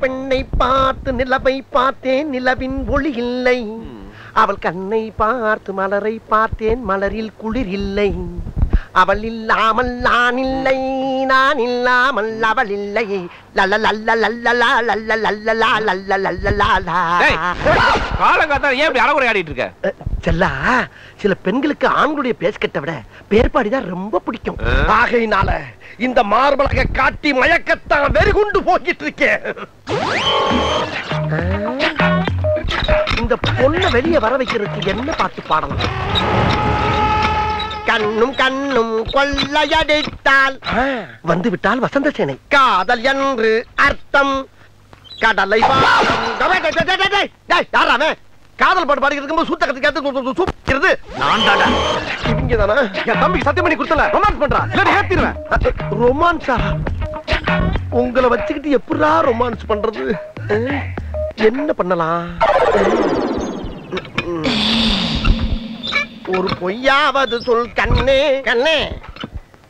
பெண்ணை பார்த்து நிலவை பார்த்தேன் நிலவின் ஒளி இல்லை அவள் கண்ணை பார்த்து மலரை பார்த்தேன் மலரில் குளிர் இல்லை அவள் இல்லாமல் நான் இல்லை நான் இல்லாமல் அவள் இல்லை லல்ல லல்ல லல்ல லா லல்ல லல்ல லா லல்ல லல்ல லா லா. டேய், காலங்காத்தால ஏன் இப்படி அறகுறை ஆடிட்டு இருக்க செல்லா சில பெண்களுக்கு ஆண்களுடைய பேஸ்கட்டை விட பேர்பாடிதான் ரொம்ப பிடிக்கும். ஆகையினால இந்த மார்பலக காட்டி மயக்கத்தான் வெறிகுண்டு போக்கிட்டு இருக்கேன் இந்த பொண்ணை வெளியே வர வைக்கிறதுக்கு என்ன பாட்டு பாடலாம்? கண்ணும் கண்ணும் கொள்ளையடித்தால். வந்து விட்டால் வசந்த சேனை. காதல் என்று அர்த்தம். கடலை வாழும். காதல் பாட்டு பாடிக்கிட்டு இருக்கும்போது சூத்த கத்து சூப்பிக்கிறது. நான் தாடா இவங்க தானே என் தம்பி சத்தியம் பண்ணி கொடுத்தல. ரொமான்ஸ் பண்றான் இல்ல ஏத்திடுவேன். ரொமான்ஸா? உங்களை வச்சுக்கிட்டு எப்படா ரொமான்ஸ் பண்றது? என்ன பண்ணலாம்? ஒரு பொய்யாவது சொல் கண்ணே கண்ணே.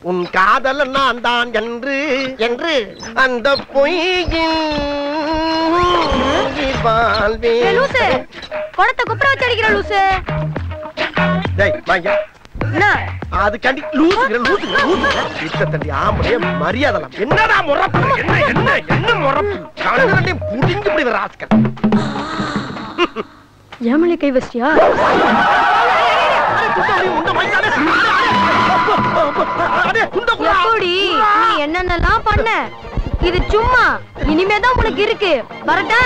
உன் காதல் நான் தான் என்று என்று அந்த பொய்யின் லூசு குடத்தை குப்புற வச்சு அடிக்கிற லூசு டேய் வாங்க என்ன அதுக்காண்டி லூசுங்கிற லூசுங்கிற லூசுங்கிற இத்த தண்டி ஆம்பளைய மரியாதலாம் என்னடா முறப்பு என்ன என்ன என்ன முறப்பு கண்ணு ரெண்டையும் புடிஞ்சு இப்படி வர ஆஸ்கர் ஏமலை கை வச்சியா என்னென்னலாம் பண்ண இது சும்மா. இனிமேதான் உனக்கு இருக்கு. வரட்டா?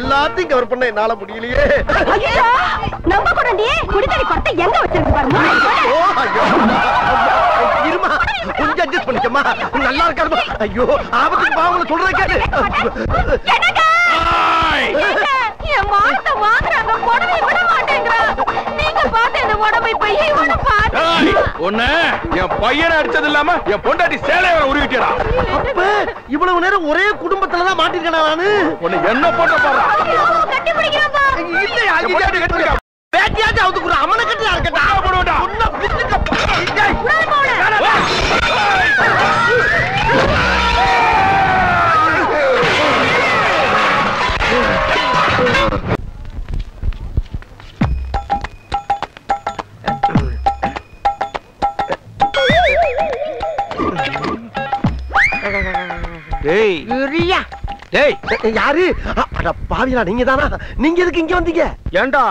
எல்லாத்தையும் கவர் பண்ண என்னால முடியலையே. நம்ம கூட நீ குடித்தடி குடத்தை எங்க வச்சிருக்கு பாருங்க பண்ணிக்கம்மா நல்லா இருக்காதுமா ஐயோ ஆபத்துக்கு பாவங்களை சொல்றத என் மானத்தை வாங்குறாங்க புடவை விட மாட்டேங்கிறா. நீங்க பார்த்து இந்த புடவை இப்ப இவனை பார்த்து. ஒண்ணு என் பையனை அடிச்சது இல்லாம என் பொண்டாட்டி சேலைய அப்ப இவ்வளவு நேரம் ஒரே குடும்பத்துலதான் மாட்டிருக்கேன் நானு? உன்னை என்ன போட்ட பாரு? பேட்டியாச்சும் அவுத்துக்குற அவனை கட்டியா இருக்கட்டா? போடுவேன்டா. உன்னை புடிச்சுக்க. ஏய், டேய். டேய். யாரு? அட பாவியா நீங்க தானா நீங்க எதுக்கு இங்க வந்தீங்க? ஏண்டா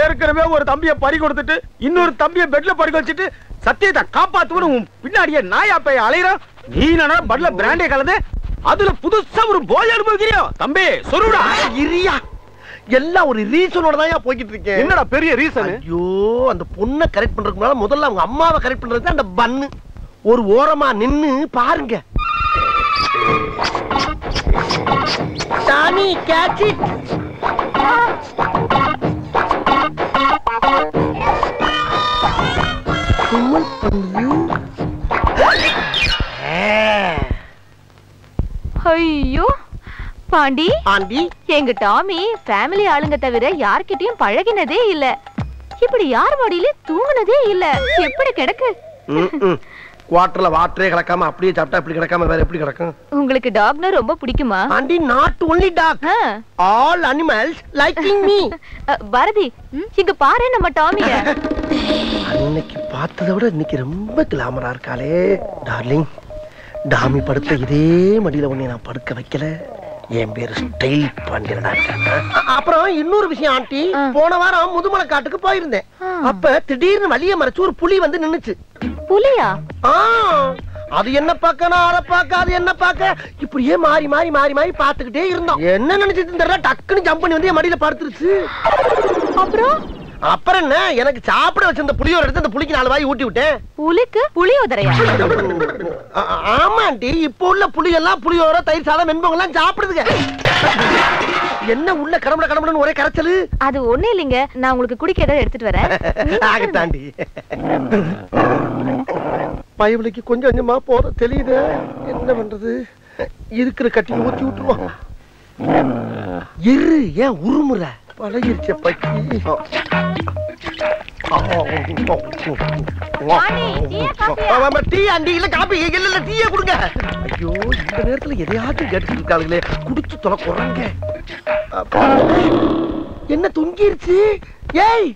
ஏற்கனவே ஒரு தம்பிய பறி கொடுத்துட்டு இன்னொரு தம்பிய பெட்ல பறி வச்சுட்டு சத்தியத்தை காப்பாத்துவனு பின்னாடியே நாயா பைய அலையறான் நீ என்ன பட்ல பிராண்டே கலந்து அதுல புதுசா ஒரு போய் அனுபவிக்கிறியோ? தம்பி சொல்லுடா. இரியா. எல்லாம் ஒரு ரீசனோட தான் போய்கிட்டு இருக்கேன். என்னடா பெரிய ரீசன் ஐயோ அந்த பொண்ணை கரெக்ட் பண்றதுக்கு முன்னால முதல்ல அவங்க அம்மாவை கரெக்ட் பண்றது அந்த பன்னு ஒரு ஓரமா நின்னு பாருங்க. சாமி கேட்ச் இட் ஐயோ பாண்டி. ஆண்டி எங்க டாமி ஃபேமிலி ஆளுங்க தவிர யார்கிட்டயும் பழகினதே இல்ல. இப்படி யார் மடியில தூங்குனதே இல்ல. எப்படி கிடக்கு? குவார்டர்ல வாட்டரே கிடக்காம அப்படியே சாப்பிட்டா இப்படி கிடக்காம வேற எப்படி கிடக்கும்? உங்களுக்கு டாக்னா ரொம்ப பிடிக்குமா? Aunty not only dog. All animals liking me Bharathi இங்க பாரு நம்ம டாமிய. அன்னைக்கு பார்த்ததை விட இன்னைக்கு ரொம்ப கிளாமரா இருக்காளே டார்லிங் டாமி படுத்த இதே மடியில உன்னை நான் படுக்க வைக்கல. என் பேரு ஸ்டைல் பாண்டியனா அப்புறம் இன்னொரு விஷயம் ஆண்டி. போன வாரம் முதுமலை காட்டுக்கு போயிருந்தேன். அப்ப திடீர்னு வழிய மறைச்சு ஒரு புலி வந்து நின்னுச்சு. புலியா? அது என்ன பார்க்க நான் அதை பார்க்க அது என்ன பார்க்க? இப்படியே மாறி மாறி மாறி மாறி பார்த்துக்கிட்டே இருந்தோம். என்ன நினைச்சிட்டு தெரியல டக்குன்னு ஜம்ப் பண்ணி வந்து என் மடியில படுத்துருச்சு. அப்புறம்? அப்புறம் என்ன? எனக்கு சாப்பிட வச்சிருந்த புளியோர எடுத்து அந்த புளிக்கு நாலு வாய் ஊட்டி விட்டேன். புலிக்கு புளியோதரையா ஆ- ஆமா ஆண்டி இப்போ உள்ள புளியெல்லாம் புளியோர தயிர் சாதம் வெண்பொங்கெல்லாம் சாப்பிடுதுங்க. என்ன உள்ள கடம்பட கடம்படன்னு ஒரே கரைச்சலு? அது ஒண்ணு இல்லைங்க. நான் உங்களுக்கு குடிக்க ஏதாவது எடுத்துட்டு வரேன். ஆகத்தாண்டி பயவலிக்கு கொஞ்சம் கொஞ்சமா போற தெரியுது. என்ன பண்றது? இருக்கிற கட்டி ஊத்தி விட்டுருவோம். இரு ஏன் உருமுற? பழகிருச்ச பக்கி டீ ஆண்டி இல்ல காப்பி. இல்ல இல்ல டீயே கொடுங்க. ஐயோ இந்த நேரத்துல எதையாச்சும் கேட்டுட்டு இருக்காளுங்களே. குடிச்சு தொலை குறங்க என்ன தொங்கிருச்சு? ஏய்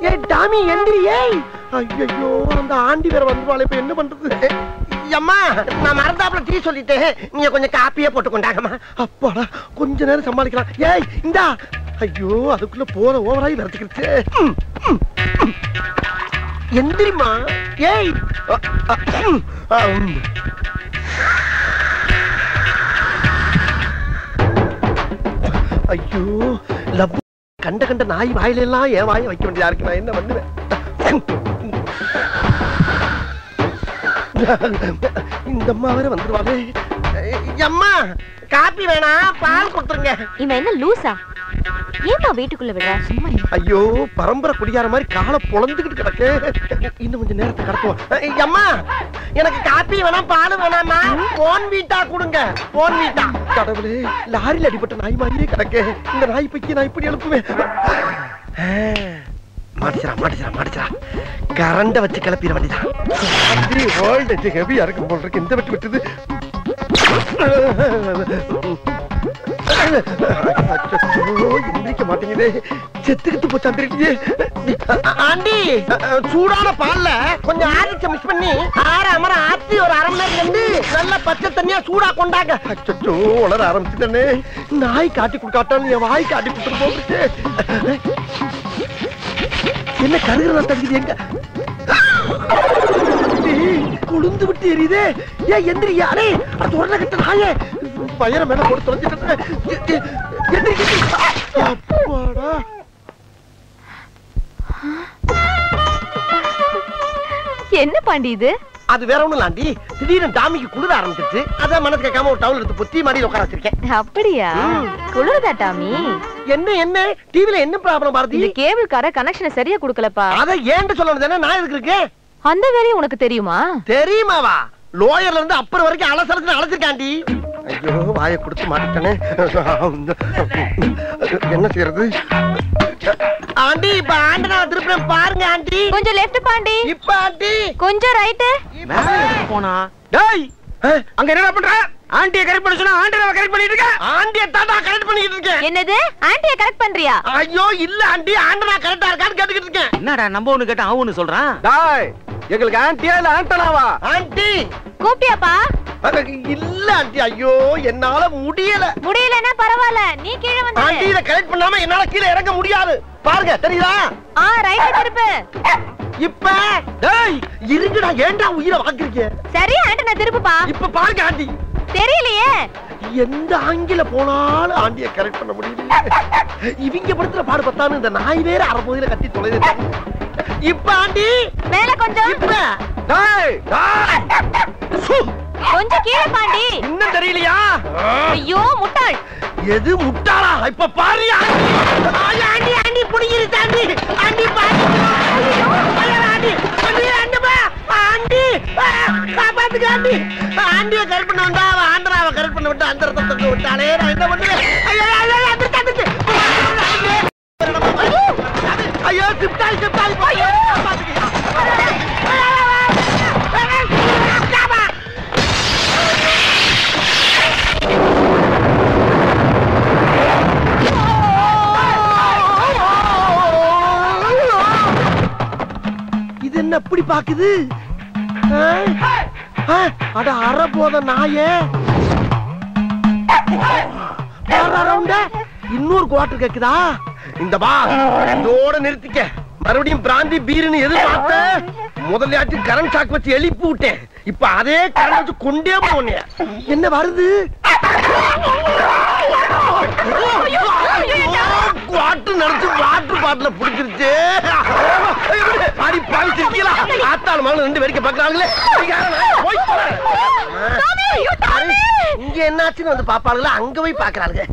ஏய் டாமி எந்திரி ஏய். ஐயோ அந்த ஆண்டி வேற வந்துருவாளே இப்ப என்ன பண்றது? அம்மா நான் மறந்தாப்புல டீ சொல்லிட்டேன் நீங்க கொஞ்சம் காப்பியே போட்டு கொண்டாங்கம்மா அப்பாடா கொஞ்ச நேரம் சமாளிக்கலாம். ஏய் இந்தா. ஐயோ அதுக்குள்ள போற ம், ம். எந்திரிமா ஏய். ஐயோ லவ். கண்ட கண்ட நாய் வாயில எல்லாம் என் வாயை வைக்க வேண்டியதா இருக்கு. நான் என்ன பண்ணுவேன்? இந்த அம்மா வேற வந்துருவாங்க அம்மா காப்பி வேணாம் பால் கொடுத்துருங்க. இவன் என்ன லூசா? ஏமா வீட்டுக்குள்ள விடுற? சும்மா ஐயோ பரம்பரை குடியார மாதிரி காலை பொழந்துகிட்டு கிடக்கு. இன்னும் கொஞ்சம் நேரத்தை கடத்துவோம். அம்மா எனக்கு காப்பி வேணாம் பால் வேணாமா போன் வீட்டா கொடுங்க. போன் வீட்டா. கடவுளே லாரியில் அடிபட்ட நாய் மாதிரியே கிடக்கு. இந்த நாய் பைக்கு நான் இப்படி எழுப்புவேன். மாட்டிச்சரா மாட்டிச்சரா மாட்டிச்சரா கரண்ட வச்சு கிளப்பிட வேண்டியதான் வேர்ல்டு ஹெவியா இருக்கும் போல் இருக்கு. இந்த வெட்டு விட்டுது. எந்திரிக்க மாட்டேங்குதே. செத்துக்கிட்டு தெரியலையே ஆண்டி. சூடான பால்ல கொஞ்சம் ஆரிச்ச மிக்ஸ் பண்ணி ஆற அமர ஆத்தி ஒரு அரை மணி நேரம் நல்ல பச்சை தண்ணியா சூடா கொண்டாங்க. அச்சோ உளர ஆரம்பிச்சுட்டனே. நாய் காட்டி கொடுக்காட்டான்னு என் வாய் காட்டி கொடுத்துட்டு போகுது என்ன கருகிற தடுக்குது எங்க? கொழுந்து விட்டு எரியுதே. ஏன் எந்திரியா அடே அது உடனே கட்ட நாயே. பயிர மேல போட்டு அப்பாடா. என்ன பாண்டி இது? அது வேற ஒண்ணும் இல்லாண்டி. திடீர்னு டாமிக்கு குளிர ஆரம்பிச்சிருச்சு. அதான் மனசு கேட்காம ஒரு டவுல் எடுத்து பொத்தி மாடியில் உட்கார வச்சிருக்கேன். அப்படியா? குளிருதா டாமி? என்ன என்ன? டிவில என்ன ப்ராப்ளம் பாரதி? இந்த கேபிள்கார கனெக்ஷனை சரியா குடுக்கலப்பா. அத ஏன்ட்டு சொல்லணும் தானே நான் எதுக்கு இருக்கேன்? அந்த வேலையும் உனக்கு தெரியுமா? தெரியுமாவா? லோயர்ல இருந்து அப்புறம் வரைக்கும் அலசலத்துல அழைச்சிருக்காண்டி. ஐயோ வாயை கொடுத்து மாட்டிட்டனே என்ன செய்யறது? ஆண்டி இப்ப ஆண்டனா திருப்பி பாருங்க ஆண்டி. கொஞ்சம் லெஃப்ட் பாண்டி. இப்ப ஆண்டி. கொஞ்சம் ரைட்டு போனா? டேய் அங்க என்னடா பண்ற? ஆண்டியை கரெக்ட் பண்ண சொன்னா ஆண்டியை கரெக்ட் பண்ணிட்டு இருக்க ஆண்டிய தாத்தா கரெக்ட் பண்ணிட்டு இருக்கேன். என்னது? ஆண்டிய கரெக்ட் பண்றியா? ஐயோ இல்ல ஆண்டி. ஆண்டனா கரெக்டா இருக்கான்னு கேட்டுக்கிட்டு இருக்கேன். என்னடா நம்ம ஒண்ணு கேட்டா அவன் சொல்றான்? டாய் எங்களுக்கு ஆன்ட்டியா இல்ல ஆண்டனாவா? ஆண்டி. கூப்பிட்டியாப்பா? அட, இல்ல ஆண்டி ஐயோ என்னால முடியல. முடியலன்னா பரவாயில்ல நீ கீழே ஆண்டி வந்து இத கரெக்ட் பண்ணாம என்னால கீழே இறங்க முடியாது. பாருங்க தெரியுதா? ஆ ரைட் திருப்பு. இப்ப டேய் இருங்கடா ஏன்டா உயிரை வாங்குறீங்க சரி ஆண்டனா திருப்புப்பா. இப்ப பாருங்க ஆண்டி. தெரியலையே. எந்த ஆங்கில போனாலும் ஆண்டிய கரெக்ட் பண்ண முடியல இவங்க படுத்துற பாடு பத்தான்னு இந்த நாய் வேற அரை கத்தி தொலைது. இப்ப ஆண்டி. மேல கொஞ்சம். இப்ப டாய் டேய், கொஞ்சம் கீழே பாண்டி. இன்னும் தெரியலையா? ஐயோ முட்டாள். எது முட்டாளா? இப்ப பாரு ஆண்டி ஆண்டி ஆண்டி புடிங்கிருச்சு ஆண்டி ஐயோ, ஆண்டி. ஆண்டி ஆண்டி பா. ஆண்டி. ஆண்டிய கரெக்ட் பண்ண வந்தா அவ ஆண்டராவை கரெக்ட் பண்ண விட்டு அந்த விட்டாலே நான் என்ன பண்ணுவேன்? பாக்குது? அட அற போத நாயே. இன்னொரு குவாட்டர் கேக்குதா? இந்த பா இதோட நிறுத்திக்க. மறுபடியும் பிராந்தி பீருன்னு எதிர்பார்த்த முதல்ல கரண்ட் ஷாக் வச்சு எழுப்பி விட்டேன். இப்ப அதே கரண்ட் வச்சு கொண்டே போனேன் என்ன வருது? வாட்டு நினைச்சு வாட்டு பாட்டுல புடிச்சிருச்சு. பாடி சிரிக்கலாம் ஆத்தாள் மகள் ரெண்டு பேருக்கு பாக்குறாங்களே. இங்க என்னாச்சுன்னு வந்து பாப்பாளுங்களா? அங்க போய் பாக்குறாளுங்க